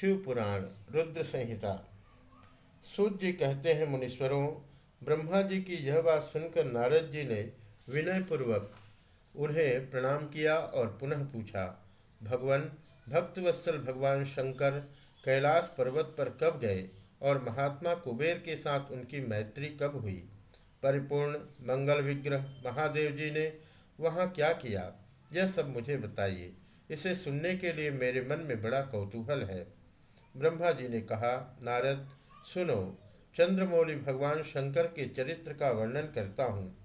शिव पुराण रुद्र संहिता। सूत जी कहते हैं, मुनीश्वरों, ब्रह्मा जी की यह बात सुनकर नारद जी ने विनय पूर्वक उन्हें प्रणाम किया और पुनः पूछा, भगवान, भक्तवत्सल भगवान शंकर, कैलाश पर्वत पर कब गए और महात्मा कुबेर के साथ उनकी मैत्री कब हुई? परिपूर्ण, मंगल विग्रह, महादेव जी ने वहाँ क्या किया? यह सब मुझे बताइए। इसे सुनने के लिए मेरे मन में बड़ा कौतूहल है। ब्रह्मा जी ने कहा, नारद, सुनो, चंद्रमौली भगवान शंकर के चरित्र का वर्णन करता हूँ।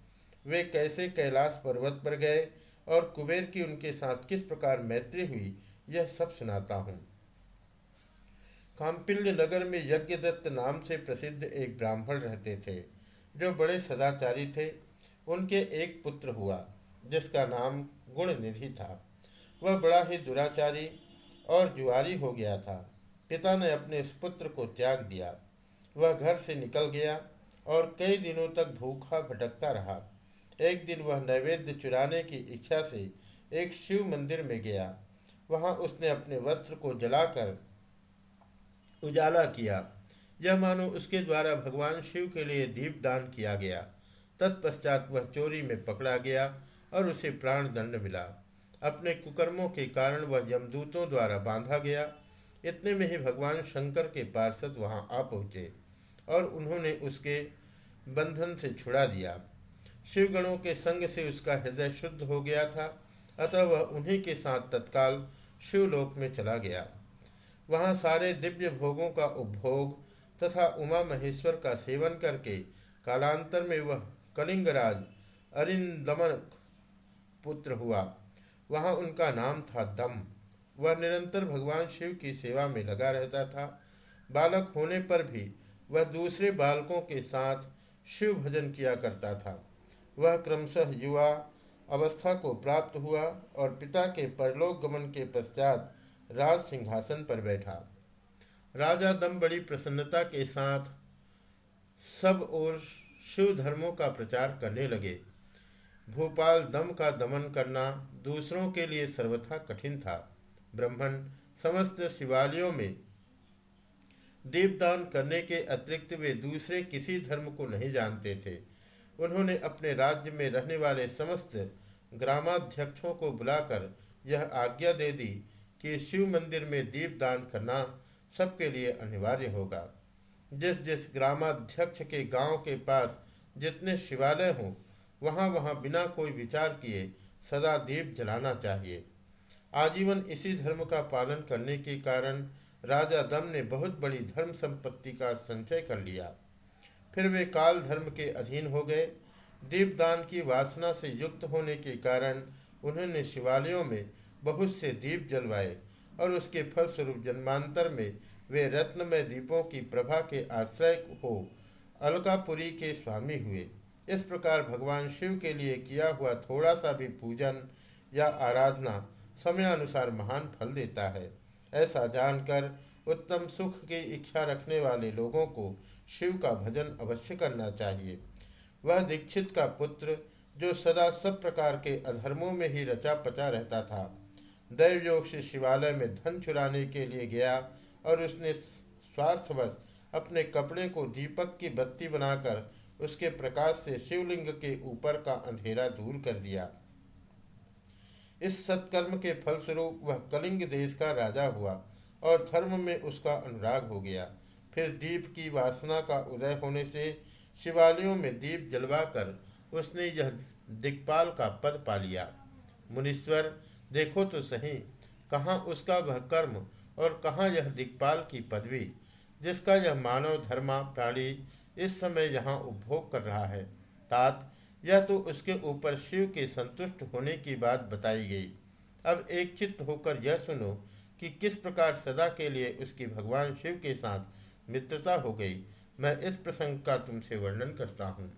वे कैसे कैलाश पर्वत पर गए और कुबेर की उनके साथ किस प्रकार मैत्री हुई, यह सब सुनाता हूँ। काम्पिल्य नगर में यज्ञदत्त नाम से प्रसिद्ध एक ब्राह्मण रहते थे, जो बड़े सदाचारी थे। उनके एक पुत्र हुआ, जिसका नाम गुणनिधि था। वह बड़ा ही दुराचारी और जुआरी हो गया था। पिता ने अपने उस पुत्र को त्याग दिया। वह घर से निकल गया और कई दिनों तक भूखा भटकता रहा। एक दिन वह नैवेद्य चुराने की इच्छा से एक शिव मंदिर में गया। वहाँ उसने अपने वस्त्र को जलाकर उजाला किया। यह मानो उसके द्वारा भगवान शिव के लिए दीप दान किया गया। तत्पश्चात वह चोरी में पकड़ा गया और उसे प्राण दंड मिला। अपने कुकर्मों के कारण वह यमदूतों द्वारा बांधा गया इतने में ही भगवान शंकर के पार्षद वहाँ आ पहुँचे और उन्होंने उसके बंधन से छुड़ा दिया। शिवगणों के संग से उसका हृदय शुद्ध हो गया था, अतः वह उन्हीं के साथ तत्काल शिवलोक में चला गया। वहाँ सारे दिव्य भोगों का उपभोग तथा उमा महेश्वर का सेवन करके कालांतर में वह कलिंगराज अरिंदमक पुत्र हुआ। वहाँ उनका नाम था दम। वह निरंतर भगवान शिव की सेवा में लगा रहता था। बालक होने पर भी वह दूसरे बालकों के साथ शिव भजन किया करता था। वह क्रमशः युवा अवस्था को प्राप्त हुआ और पिता के परलोक गमन के पश्चात राज सिंहासन पर बैठा। राजा दम बड़ी प्रसन्नता के साथ सब और शिव धर्मों का प्रचार करने लगे। भोपाल दम का दमन करना दूसरों के लिए सर्वथा कठिन था। ब्राह्मण समस्त शिवालयों में दीपदान करने के अतिरिक्त वे दूसरे किसी धर्म को नहीं जानते थे। उन्होंने अपने राज्य में रहने वाले समस्त ग्रामाध्यक्षों को बुलाकर यह आज्ञा दे दी कि शिव मंदिर में दीपदान करना सबके लिए अनिवार्य होगा। जिस जिस ग्रामाध्यक्ष के गाँव के पास जितने शिवालय हों वहाँ वहाँ बिना कोई विचार किए सदा दीप जलाना चाहिए। आजीवन इसी धर्म का पालन करने के कारण राजा दम ने बहुत बड़ी धर्म संपत्ति का संचय कर लिया। फिर वे काल धर्म के अधीन हो गए। दीपदान की वासना से युक्त होने के कारण उन्होंने शिवालयों में बहुत से दीप जलवाए और उसके फलस्वरूप जन्मांतर में वे रत्नमय दीपों की प्रभा के आश्रय हो अलकापुरी के स्वामी हुए। इस प्रकार भगवान शिव के लिए किया हुआ थोड़ा सा भी पूजन या आराधना समयानुसार महान फल देता है। ऐसा जानकर उत्तम सुख की इच्छा रखने वाले लोगों को शिव का भजन अवश्य करना चाहिए। वह दीक्षित का पुत्र, जो सदा सब प्रकार के अधर्मों में ही रचा पचा रहता था, दैवयोग से शिवालय में धन चुराने के लिए गया और उसने स्वार्थवश अपने कपड़े को दीपक की बत्ती बनाकर उसके प्रकाश से शिवलिंग के ऊपर का अंधेरा दूर कर दिया। इस सत्कर्म के फलस्वरूप वह कलिंग देश का राजा हुआ और धर्म में उसका अनुराग हो गया। फिर दीप की वासना का उदय होने से शिवालयों में दीप जलवाकर उसने यह दिक्पाल का पद पा लिया। मुनीश्वर, देखो तो सही, कहाँ उसका वह कर्म और कहाँ यह दिक्पाल की पदवी, जिसका यह मानव धर्मा प्राणी इस समय यहाँ उपभोग कर रहा है। तात यह तो उसके ऊपर शिव के संतुष्ट होने की बात बताई गई। अब एक चित्त होकर यह सुनो कि किस प्रकार सदा के लिए उसकी भगवान शिव के साथ मित्रता हो गई। मैं इस प्रसंग का तुमसे वर्णन करता हूँ।